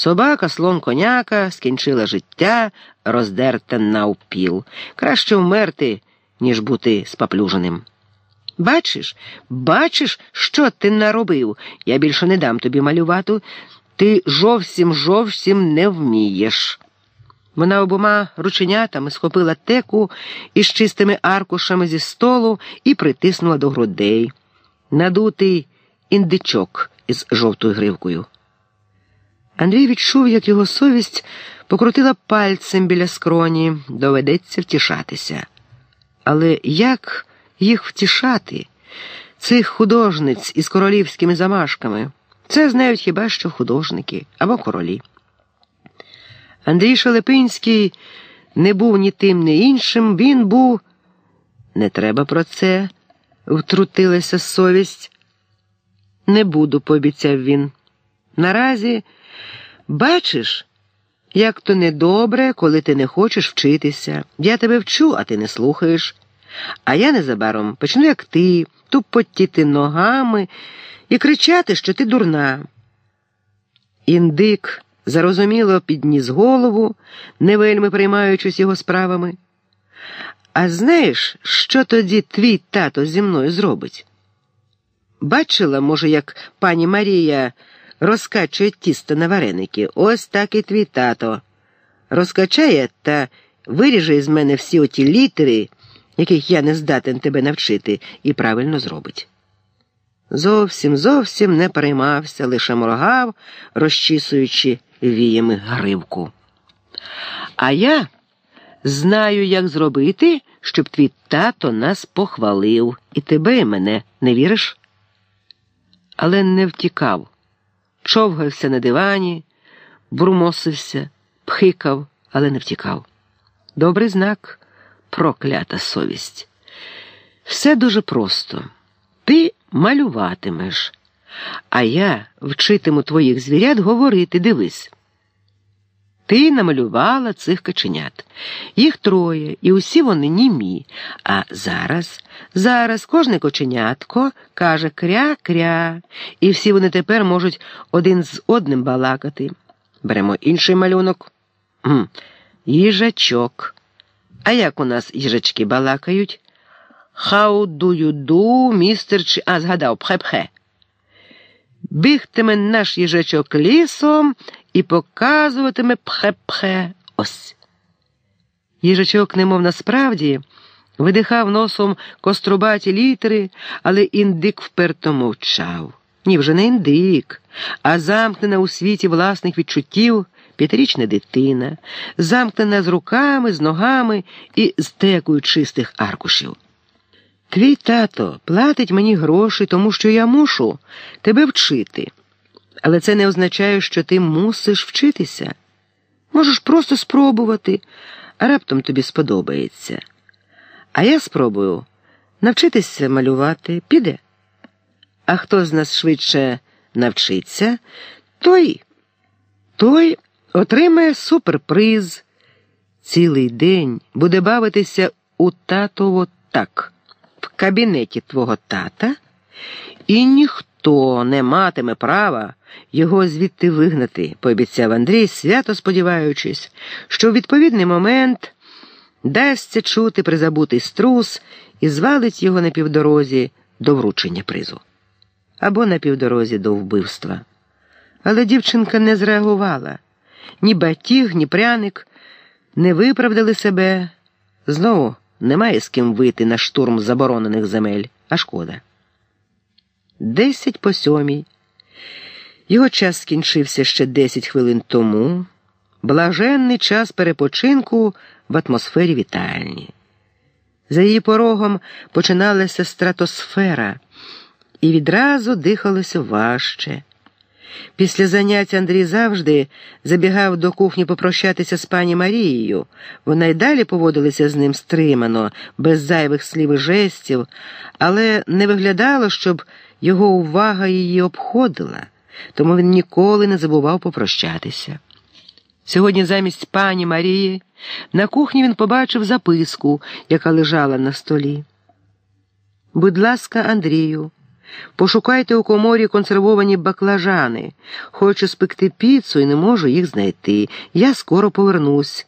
Собака, слон коняка, скінчила життя, роздерте навпіл. Краще вмерти, ніж бути спаплюженим. Бачиш, бачиш, що ти наробив? Я більше не дам тобі малювати. Ти зовсім зовсім не вмієш. Вона обома рученятами схопила теку із чистими аркушами зі столу і притиснула до грудей, надутий індичок із жовтою гривкою. Андрій відчув, як його совість покрутила пальцем біля скроні, доведеться втішатися. Але як їх втішати, цих художниць із королівськими замашками? Це знають хіба що художники або королі. Андрій Шелепинський не був ні тим, ні іншим, він був. Не треба про це, втрутилася совість. Не буду, пообіцяв він. Наразі бачиш, як то недобре, коли ти не хочеш вчитися. Я тебе вчу, а ти не слухаєш. А я незабаром почну, як ти, тупотіти ногами і кричати, що ти дурна. Індик зарозуміло підніс голову, не вельми приймаючись його справами. А знаєш, що тоді твій тато зі мною зробить? Бачила, може, як пані Марія розкачує тісто на вареники. Ось так і твій тато. Розкачає та виріже із мене всі оті літери, яких я не здатен тебе навчити, і правильно зробить. Зовсім зовсім не переймався, лише моргав, розчісуючи віями гривку. А я знаю, як зробити, щоб твій тато нас похвалив, і тебе і мене не віриш? Але не втікав, човгався на дивані, бурмосився, пхикав, але не втікав. Добрий знак, проклята совість. Все дуже просто. Ти малюватимеш, а я вчитиму твоїх звірят говорити, дивись. Ти намалювала цих каченят. Їх троє, і усі вони німі. А зараз, зараз кожне коченятко каже кря-кря, і всі вони тепер можуть один з одним балакати. Беремо інший малюнок. Гм, Їжачок. А як у нас їжачки балакають? You do, містер чи... А, згадав, пхе-пхе. Бігтиме наш їжачок лісом і показуватиме пхе-пхе. Ось. Їжачок, немов насправді, видихав носом кострубаті літери, але індик вперто мовчав. Ні, вже не індик, а замкнена у світі власних відчуттів п'ятирічна дитина, замкнена з руками, з ногами і з текою чистих аркушів. Твій тато платить мені гроші, тому що я мушу тебе вчити. Але це не означає, що ти мусиш вчитися. Можеш просто спробувати, а раптом тобі сподобається. А я спробую навчитися малювати піде. А хто з нас швидше навчиться, той, той отримає суперприз. Цілий день буде бавитися у татово так в кабінеті твого тата, і ніхто не матиме права його звідти вигнати, пообіцяв Андрій, свято сподіваючись, що в відповідний момент дасться чути призабутий струс і звалить його на півдорозі до вручення призу або на півдорозі до вбивства. Але дівчинка не зреагувала. Ні батіг, ні пряник не виправдали себе. Знову немає з ким вийти на штурм заборонених земель, а шкода. Десять по сьомій. Його час скінчився ще десять хвилин тому. Блаженний час перепочинку в атмосфері вітальні. За її порогом починалася стратосфера, і відразу дихалося важче. Після заняття Андрій завжди забігав до кухні попрощатися з пані Марією. Вона й далі поводилася з ним стримано, без зайвих слів і жестів, але не виглядало, щоб його увага її обходила, тому він ніколи не забував попрощатися. Сьогодні замість пані Марії на кухні він побачив записку, яка лежала на столі. Будь ласка, Андрію. Пошукайте у коморі консервовані баклажани. Хочу спекти піцу і не можу їх знайти. Я скоро повернусь.